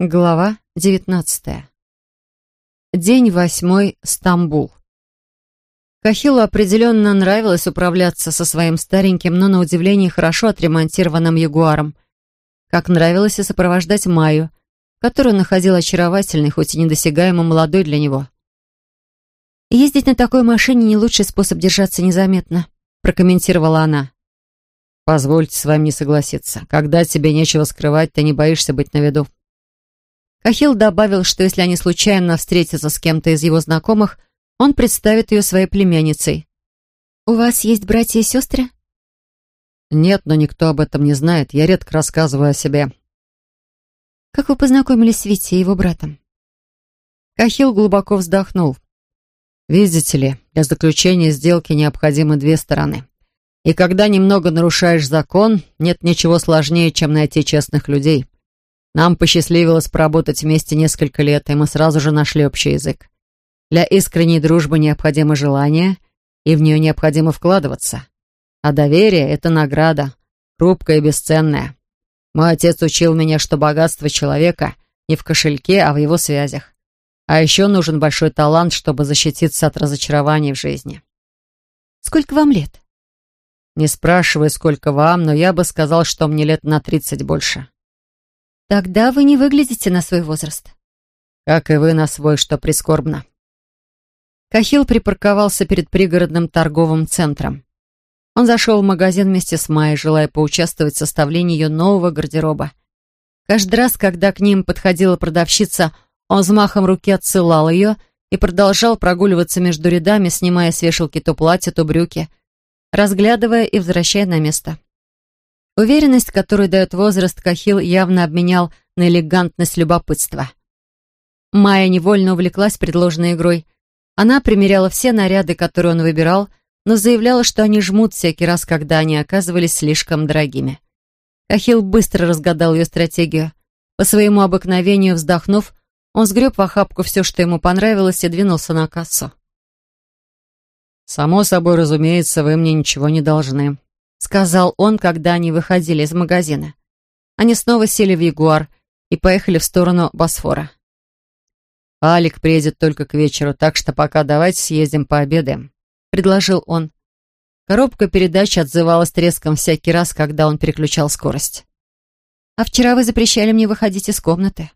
Глава девятнадцатая. День восьмой. Стамбул. Кахилу определенно нравилось управляться со своим стареньким, но на удивление хорошо отремонтированным ягуаром. Как нравилось и сопровождать Майю, которую находил очаровательной, хоть и недосягаемо молодой для него. «Ездить на такой машине не лучший способ держаться незаметно», прокомментировала она. «Позвольте с вами не согласиться. Когда тебе нечего скрывать, ты не боишься быть на виду». Кахил добавил, что если они случайно встретятся с кем-то из его знакомых, он представит ее своей племянницей. «У вас есть братья и сестры?» «Нет, но никто об этом не знает. Я редко рассказываю о себе». «Как вы познакомились с Витей и его братом?» Кахил глубоко вздохнул. «Видите ли, для заключения сделки необходимы две стороны. И когда немного нарушаешь закон, нет ничего сложнее, чем найти честных людей. Нам посчастливилось поработать вместе несколько лет, и мы сразу же нашли общий язык. Для искренней дружбы необходимо желание, и в нее необходимо вкладываться. А доверие — это награда, хрупкая и бесценная. Мой отец учил меня, что богатство человека не в кошельке, а в его связях. А еще нужен большой талант, чтобы защититься от разочарований в жизни. «Сколько вам лет?» «Не спрашивай, сколько вам, но я бы сказал, что мне лет на тридцать больше». Тогда вы не выглядите на свой возраст. Как и вы на свой, что прискорбно. Кахил припарковался перед пригородным торговым центром. Он зашел в магазин вместе с Майей, желая поучаствовать в составлении ее нового гардероба. Каждый раз, когда к ним подходила продавщица, он взмахом руки отсылал ее и продолжал прогуливаться между рядами, снимая с вешалки то платье, то брюки, разглядывая и возвращая на место. Уверенность, которую дает возраст, Кахил явно обменял на элегантность любопытства. Майя невольно увлеклась предложенной игрой. Она примеряла все наряды, которые он выбирал, но заявляла, что они жмут всякий раз, когда они оказывались слишком дорогими. Кахил быстро разгадал ее стратегию. По своему обыкновению вздохнув, он сгреб в охапку все, что ему понравилось, и двинулся на кассу. «Само собой, разумеется, вы мне ничего не должны», сказал он, когда они выходили из магазина. Они снова сели в Ягуар и поехали в сторону Босфора. «Алик приедет только к вечеру, так что пока давайте съездим пообедаем», — предложил он. Коробка передач отзывалась треском всякий раз, когда он переключал скорость. «А вчера вы запрещали мне выходить из комнаты».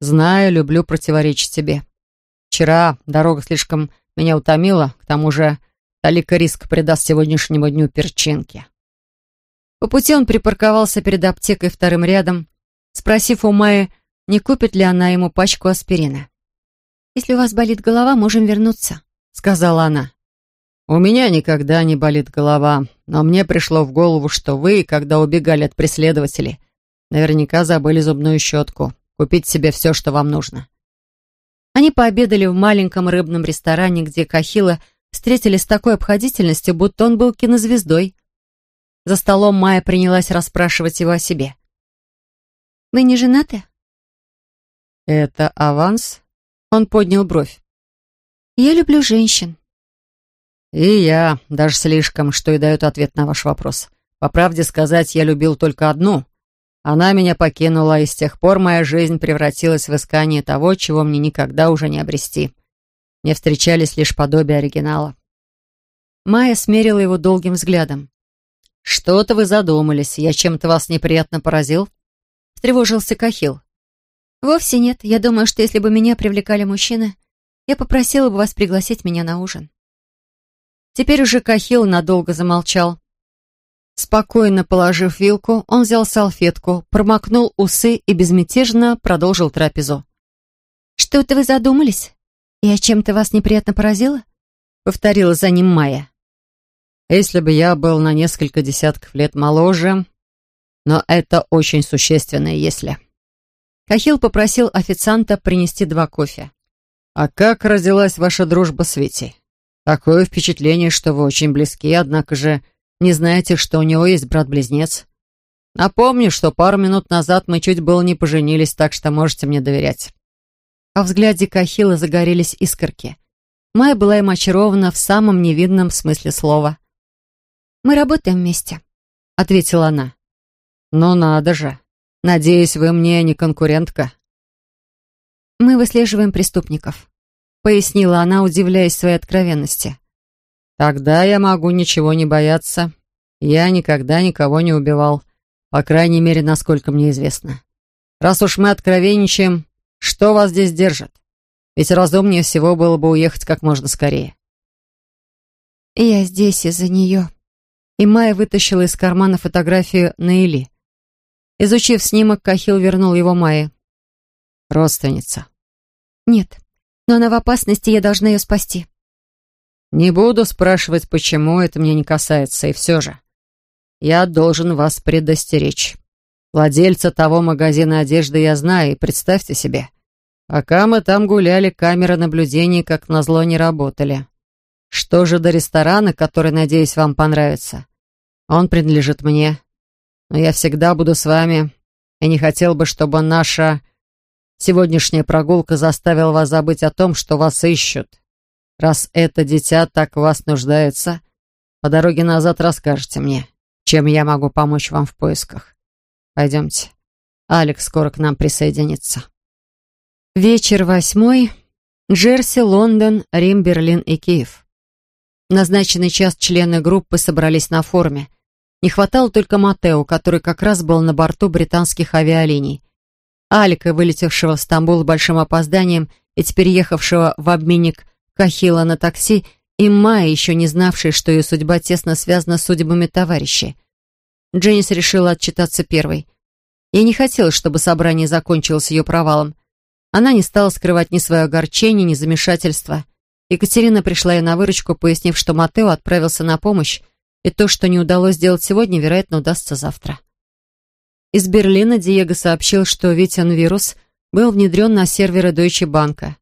«Знаю, люблю противоречить тебе. Вчера дорога слишком меня утомила, к тому же Талика риск придаст сегодняшнему дню перчинки. По пути он припарковался перед аптекой вторым рядом, спросив у Майи, не купит ли она ему пачку аспирина. «Если у вас болит голова, можем вернуться», — сказала она. «У меня никогда не болит голова, но мне пришло в голову, что вы, когда убегали от преследователей, наверняка забыли зубную щетку. Купить себе все, что вам нужно». Они пообедали в маленьком рыбном ресторане, где Кахила — встретили с такой обходительностью, будто он был кинозвездой. За столом Майя принялась расспрашивать его о себе. «Вы не женаты?» «Это аванс?» Он поднял бровь. «Я люблю женщин». «И я, даже слишком, что и дает ответ на ваш вопрос. По правде сказать, я любил только одну. Она меня покинула, и с тех пор моя жизнь превратилась в искание того, чего мне никогда уже не обрести. Мне встречались лишь подобия оригинала. Майя смерила его долгим взглядом. «Что-то вы задумались. Я чем-то вас неприятно поразил?» Встревожился Кахил. «Вовсе нет. Я думаю, что если бы меня привлекали мужчины, я попросила бы вас пригласить меня на ужин». Теперь уже Кахил надолго замолчал. Спокойно положив вилку, он взял салфетку, промокнул усы и безмятежно продолжил трапезу. «Что-то вы задумались?» «Я чем-то вас неприятно поразила?» — повторила за ним Майя. «Если бы я был на несколько десятков лет моложе, но это очень существенно, если...» Кахил попросил официанта принести два кофе. «А как родилась ваша дружба с Витей? Такое впечатление, что вы очень близки, однако же не знаете, что у него есть брат-близнец. Напомню, что пару минут назад мы чуть было не поженились, так что можете мне доверять». Во взгляде Кахила загорелись искорки. Майя была им очарована в самом невидном смысле слова. «Мы работаем вместе», — ответила она. «Ну надо же!» Надеюсь, вы мне не конкурентка?» «Мы выслеживаем преступников», — пояснила она, удивляясь своей откровенности. «Тогда я могу ничего не бояться. Я никогда никого не убивал, по крайней мере, насколько мне известно. Раз уж мы откровенничаем, что вас здесь держит? Ведь разумнее всего было бы уехать как можно скорее». «Я здесь из-за нее». И Майя вытащила из кармана фотографию Наили. Изучив снимок, Кахил вернул его Майе. «Родственница». «Нет, но она в опасности, я должна ее спасти». «Не буду спрашивать, почему, это мне не касается, и все же. Я должен вас предостеречь. Владельца того магазина одежды я знаю, и представьте себе, пока мы там гуляли, камеры наблюдения, как назло, не работали. Что же до ресторана, который, надеюсь, вам понравится? Он принадлежит мне, но я всегда буду с вами, и не хотел бы, чтобы наша сегодняшняя прогулка заставила вас забыть о том, что вас ищут. Раз это дитя так в вас нуждается, по дороге назад расскажете мне, чем я могу помочь вам в поисках. Пойдемте. Алекс скоро к нам присоединится. Вечер восьмой. Джерси, Лондон, Рим, Берлин и Киев. Назначенный час члены группы собрались на форуме. Не хватало только Матео, который как раз был на борту британских авиалиний. Алика, вылетевшего в Стамбул большим опозданием и теперь ехавшего в обменник Кахила на такси, и Майя, еще не знавшая, что ее судьба тесно связана с судьбами товарищей. Дженнис решила отчитаться первой. Ей не хотелось, чтобы собрание закончилось ее провалом. Она не стала скрывать ни свое огорчение, ни замешательство. Екатерина пришла ей на выручку, пояснив, что Матео отправился на помощь, и то, что не удалось сделать сегодня, вероятно, удастся завтра. Из Берлина Диего сообщил, что Витян вирус был внедрен на серверы Deutsche Bank.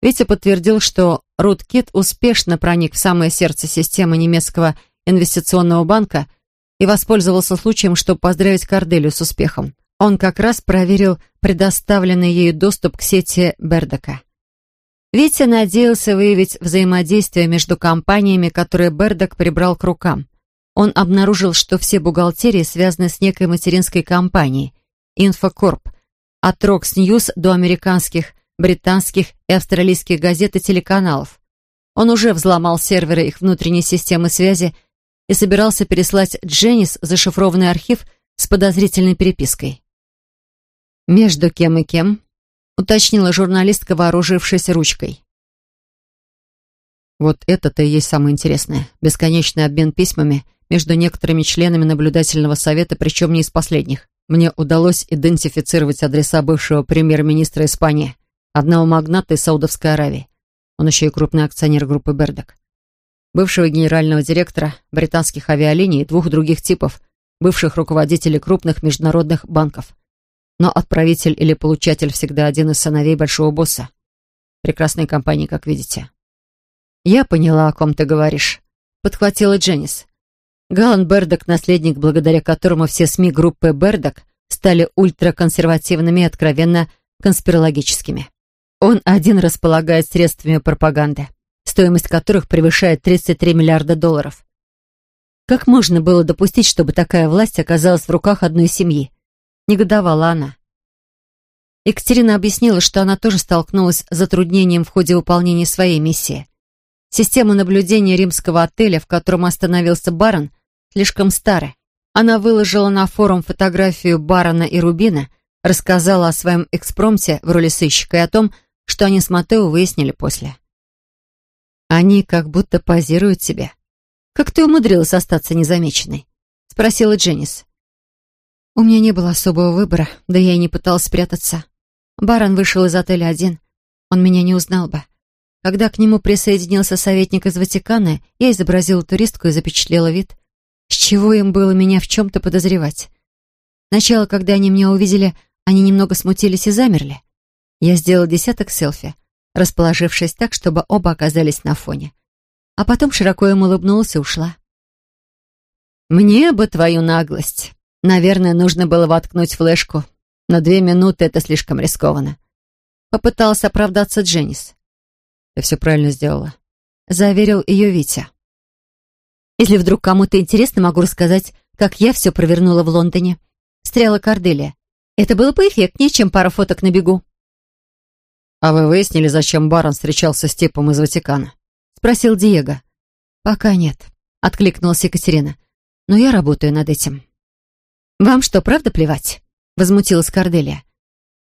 Витя подтвердил, что Руткит успешно проник в самое сердце системы немецкого инвестиционного банка и воспользовался случаем, чтобы поздравить Корделию с успехом. Он как раз проверил предоставленный ею доступ к сети Бердока. Витя надеялся выявить взаимодействие между компаниями, которые Бердок прибрал к рукам. Он обнаружил, что все бухгалтерии связаны с некой материнской компанией «Инфокорп», от Rox News до американских британских и австралийских газет и телеканалов. Он уже взломал серверы их внутренней системы связи и собирался переслать Дженнис зашифрованный архив с подозрительной перепиской. «Между кем и кем?» — уточнила журналистка, вооружившись ручкой. Вот это-то и есть самое интересное. Бесконечный обмен письмами между некоторыми членами наблюдательного совета, причем не из последних. Мне удалось идентифицировать адреса бывшего премьер-министра Испании одного магната из Саудовской Аравии. Он еще и крупный акционер группы «Бердок». Бывшего генерального директора британских авиалиний и двух других типов, бывших руководителей крупных международных банков. Но отправитель или получатель всегда один из сыновей большого босса. Прекрасные компании, как видите. «Я поняла, о ком ты говоришь», — подхватила Дженнис. Галан Бердок, наследник, благодаря которому все СМИ группы Бердок стали ультраконсервативными и откровенно конспирологическими. Он один располагает средствами пропаганды, стоимость которых превышает 33 миллиарда долларов. Как можно было допустить, чтобы такая власть оказалась в руках одной семьи? Негодовала она. Екатерина объяснила, что она тоже столкнулась с затруднением в ходе выполнения своей миссии. Система наблюдения римского отеля, в котором остановился барон, слишком старая. Она выложила на форум фотографию барона и Рубина, рассказала о своем экспромте в роли сыщика и о том, что они с Матео выяснили после. «Они как будто позируют тебе. Как ты умудрилась остаться незамеченной?» — спросила Дженнис. «У меня не было особого выбора, да я и не пыталась спрятаться. Барон вышел из отеля один. Он меня не узнал бы. Когда к нему присоединился советник из Ватикана, я изобразила туристку и запечатлела вид. С чего им было меня в чем-то подозревать? Сначала, когда они меня увидели, они немного смутились и замерли. Я сделала десяток селфи, расположившись так, чтобы оба оказались на фоне. А потом широко им улыбнулась и ушла. «Мне бы твою наглость. Наверное, нужно было воткнуть флешку. На две минуты это слишком рискованно». Попытался оправдаться Дженнис. «Ты все правильно сделала», — заверил ее Витя. «Если вдруг кому-то интересно, могу рассказать, как я все провернула в Лондоне», — встряла Корделия. Это было поэффектнее, чем пара фоток на бегу. «А вы выяснили, зачем барон встречался с типом из Ватикана?» — спросил Диего. «Пока нет», — откликнулась Екатерина. «Но я работаю над этим». «Вам что, правда плевать?» — возмутилась Корделия.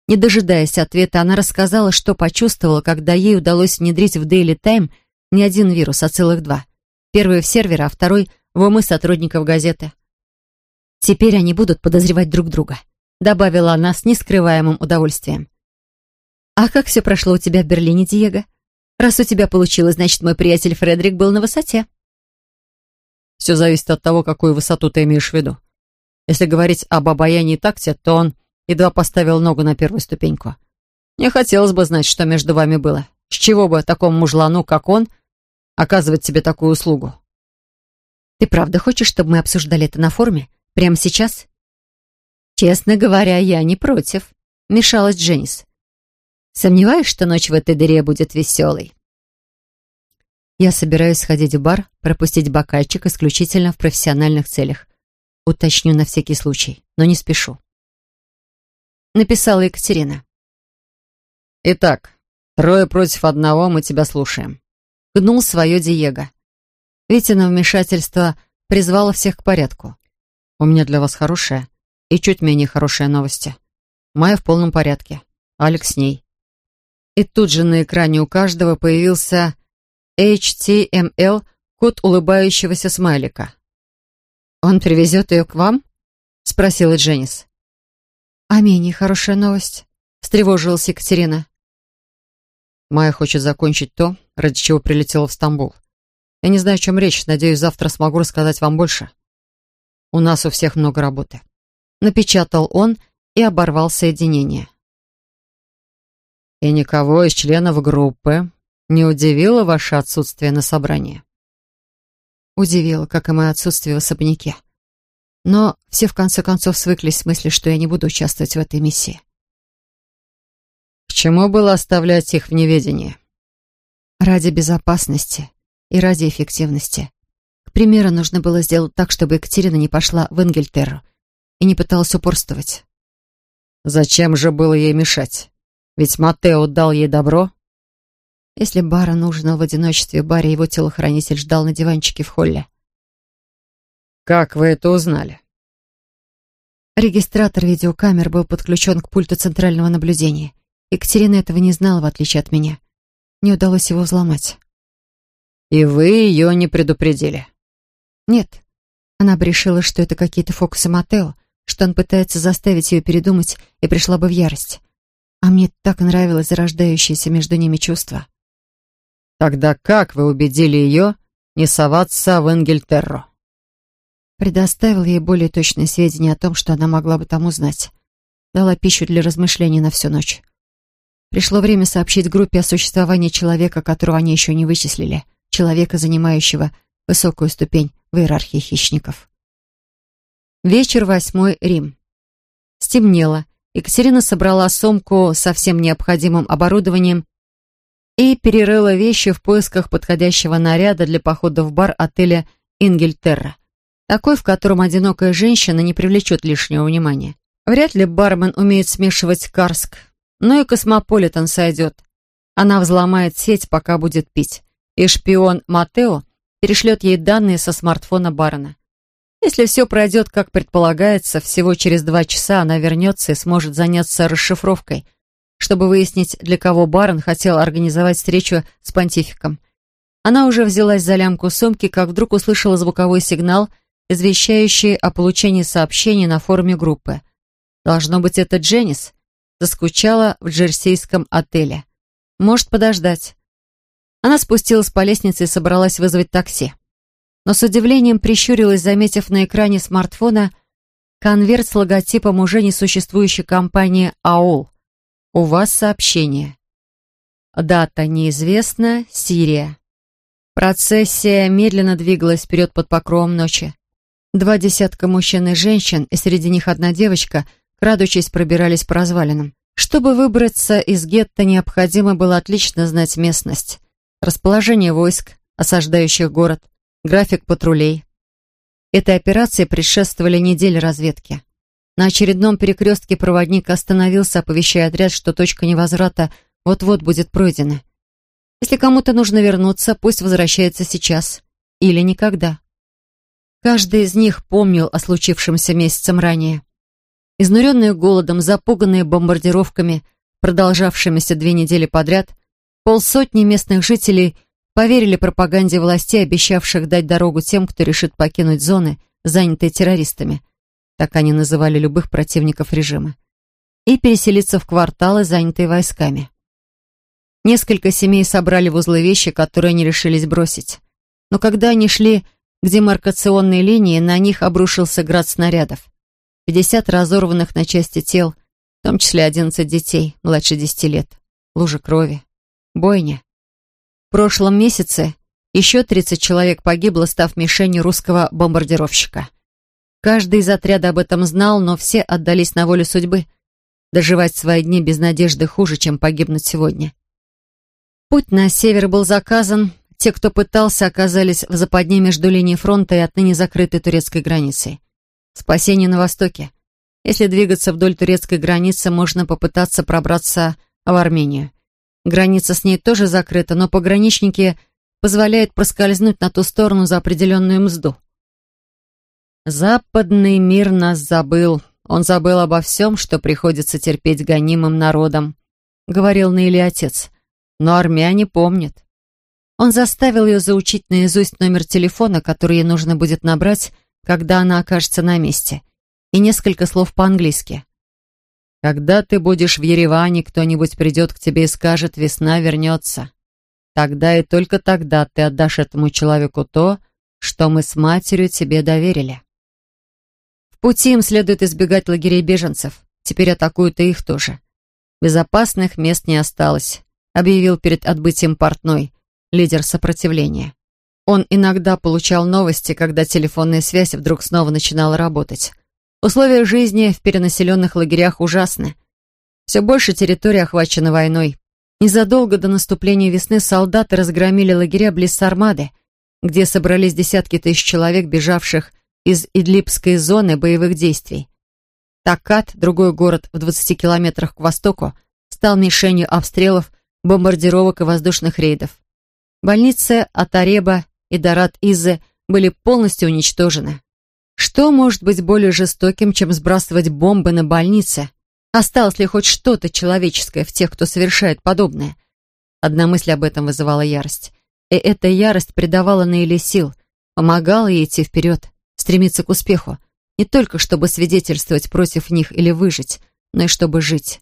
Не дожидаясь ответа, она рассказала, что почувствовала, когда ей удалось внедрить в Daily Time не один вирус, а целых два. Первый в сервер, а второй в умы сотрудников газеты. «Теперь они будут подозревать друг друга», — добавила она с нескрываемым удовольствием. «А как все прошло у тебя в Берлине, Диего? Раз у тебя получилось, значит, мой приятель Фредерик был на высоте». «Все зависит от того, какую высоту ты имеешь в виду. Если говорить об обаянии такте, то он едва поставил ногу на первую ступеньку. Мне хотелось бы знать, что между вами было. С чего бы такому мужлану, как он, оказывать тебе такую услугу?» «Ты правда хочешь, чтобы мы обсуждали это на форуме? Прямо сейчас?» «Честно говоря, я не против», — мешалась Дженнис. Сомневаюсь, что ночь в этой дыре будет веселой. Я собираюсь сходить в бар, пропустить бокальчик исключительно в профессиональных целях. Уточню на всякий случай, но не спешу. Написала Екатерина. «Итак, трое против одного, мы тебя слушаем». Гнул свое Диего. Витина вмешательство призвало всех к порядку. «У меня для вас хорошая и чуть менее хорошая новости. Майя в полном порядке. Алекс с ней. И тут же на экране у каждого появился HTML, код улыбающегося смайлика. «Он привезет ее к вам?» — спросила Дженнис. «А менее хорошая новость», — встревожилась Екатерина. Майя хочет закончить то, ради чего прилетела в Стамбул. Я не знаю, о чем речь. Надеюсь, завтра смогу рассказать вам больше. У нас у всех много работы. Напечатал он и оборвал соединение. И никого из членов группы не удивило ваше отсутствие на собрании? Удивило, как и мое отсутствие в особняке. Но все в конце концов свыклись с мыслью, что я не буду участвовать в этой миссии. К чему было оставлять их в неведении? Ради безопасности и ради эффективности. К примеру, нужно было сделать так, чтобы Екатерина не пошла в Энгельтерру и не пыталась упорствовать. Зачем же было ей мешать? Ведь Матео дал ей добро. Если Бара нужно в одиночестве, Баре его телохранитель ждал на диванчике в холле. «Как вы это узнали?» Регистратор видеокамер был подключен к пульту центрального наблюдения. Екатерина этого не знала, в отличие от меня. Не удалось его взломать. «И вы ее не предупредили?» «Нет. Она бы решила, что это какие-то фокусы Матео, что он пытается заставить ее передумать и пришла бы в ярость. А мне так нравилось зарождающееся между ними чувство. Тогда как вы убедили ее не соваться в Энгельтерру? Предоставил ей более точные сведения о том, что она могла бы там узнать. Дала пищу для размышлений на всю ночь. Пришло время сообщить группе о существовании человека, которого они еще не вычислили. Человека, занимающего высокую ступень в иерархии хищников. Вечер восьмой, Рим. Стемнело. Екатерина собрала сумку со всем необходимым оборудованием и перерыла вещи в поисках подходящего наряда для похода в бар отеля «Ингельтерра», такой, в котором одинокая женщина не привлечет лишнего внимания. Вряд ли бармен умеет смешивать карск, но и космополитен сойдет. Она взломает сеть, пока будет пить, и шпион Матео перешлет ей данные со смартфона барона. Если все пройдет, как предполагается, всего через два часа она вернется и сможет заняться расшифровкой, чтобы выяснить, для кого барон хотел организовать встречу с понтификом. Она уже взялась за лямку сумки, как вдруг услышала звуковой сигнал, извещающий о получении сообщений на форуме группы. Должно быть, это Дженнис. Заскучала в джерсийском отеле. Может подождать. Она спустилась по лестнице и собралась вызвать такси но с удивлением прищурилась, заметив на экране смартфона конверт с логотипом уже несуществующей компании «АОЛ». «У вас сообщение». Дата неизвестна, Сирия. Процессия медленно двигалась вперед под покровом ночи. Два десятка мужчин и женщин, и среди них одна девочка, крадучись, пробирались по развалинам. Чтобы выбраться из гетто, необходимо было отлично знать местность, расположение войск, осаждающих город, график патрулей. Этой операции предшествовали недели разведки. На очередном перекрестке проводник остановился, оповещая отряд, что точка невозврата вот-вот будет пройдена. Если кому-то нужно вернуться, пусть возвращается сейчас. Или никогда. Каждый из них помнил о случившемся месяцем ранее. Изнуренные голодом, запуганные бомбардировками, продолжавшимися две недели подряд, полсотни местных жителей поверили пропаганде властей, обещавших дать дорогу тем, кто решит покинуть зоны, занятые террористами, так они называли любых противников режима, и переселиться в кварталы, занятые войсками. Несколько семей собрали в узлы вещи, которые они решились бросить. Но когда они шли к демаркационной линии, на них обрушился град снарядов. 50 разорванных на части тел, в том числе 11 детей, младше 10 лет. Лужа крови. Бойня. В прошлом месяце еще 30 человек погибло, став мишенью русского бомбардировщика. Каждый из отряда об этом знал, но все отдались на волю судьбы. Доживать свои дни без надежды хуже, чем погибнуть сегодня. Путь на север был заказан. Те, кто пытался, оказались в западне между линией фронта и отныне закрытой турецкой границей. Спасение на востоке. Если двигаться вдоль турецкой границы, можно попытаться пробраться в Армению. Граница с ней тоже закрыта, но пограничники позволяют проскользнуть на ту сторону за определенную мзду. Западный мир нас забыл. Он забыл обо всем, что приходится терпеть гонимым народам, говорил Наили отец. Но армяне помнят. Он заставил ее заучить наизусть номер телефона, который ей нужно будет набрать, когда она окажется на месте, и несколько слов по-английски. «Когда ты будешь в Ереване, кто-нибудь придет к тебе и скажет, весна вернется. Тогда и только тогда ты отдашь этому человеку то, что мы с матерью тебе доверили». Пути им следует избегать лагерей беженцев. Теперь атакуют и их тоже. Безопасных мест не осталось, объявил перед отбытием портной, лидер сопротивления. Он иногда получал новости, когда телефонная связь вдруг снова начинала работать. Условия жизни в перенаселенных лагерях ужасны. Все больше территории охвачено войной. Незадолго до наступления весны солдаты разгромили лагеря близ Сармады, где собрались десятки тысяч человек, бежавших из Идлибской зоны боевых действий. Такат, другой город в 20 километрах к востоку, стал мишенью обстрелов, бомбардировок и воздушных рейдов. Больницы Атареба и Дарат Изы были полностью уничтожены. Что может быть более жестоким, чем сбрасывать бомбы на больницы? Осталось ли хоть что-то человеческое в тех, кто совершает подобное? Одна мысль об этом вызывала ярость. И эта ярость придавала Наиле сил, помогала ей идти вперед, стремиться к успеху, не только чтобы свидетельствовать против них или выжить, но и чтобы жить.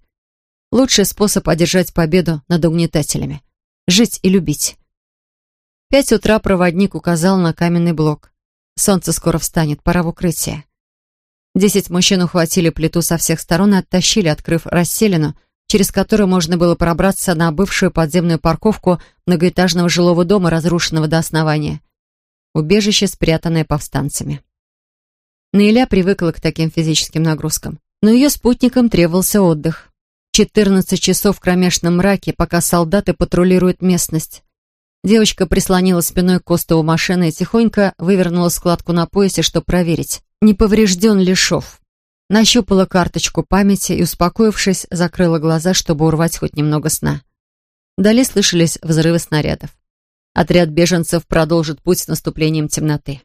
Лучший способ одержать победу над угнетателями. Жить и любить пять утра проводник указал на каменный блок. Солнце скоро встанет, пора в укрытие. Десять мужчин ухватили плиту со всех сторон и оттащили, открыв расселину, через которую можно было пробраться на бывшую подземную парковку многоэтажного жилого дома, разрушенного до основания. Убежище, спрятанное повстанцами. Наиля привыкла к таким физическим нагрузкам, но ее спутникам требовался отдых. 14 часов в кромешном мраке, пока солдаты патрулируют местность. Девочка прислонила спиной к костову машины и тихонько вывернула складку на поясе, чтобы проверить, не поврежден ли шов. Нащупала карточку памяти и, успокоившись, закрыла глаза, чтобы урвать хоть немного сна. Вдали слышались взрывы снарядов. Отряд беженцев продолжит путь с наступлением темноты.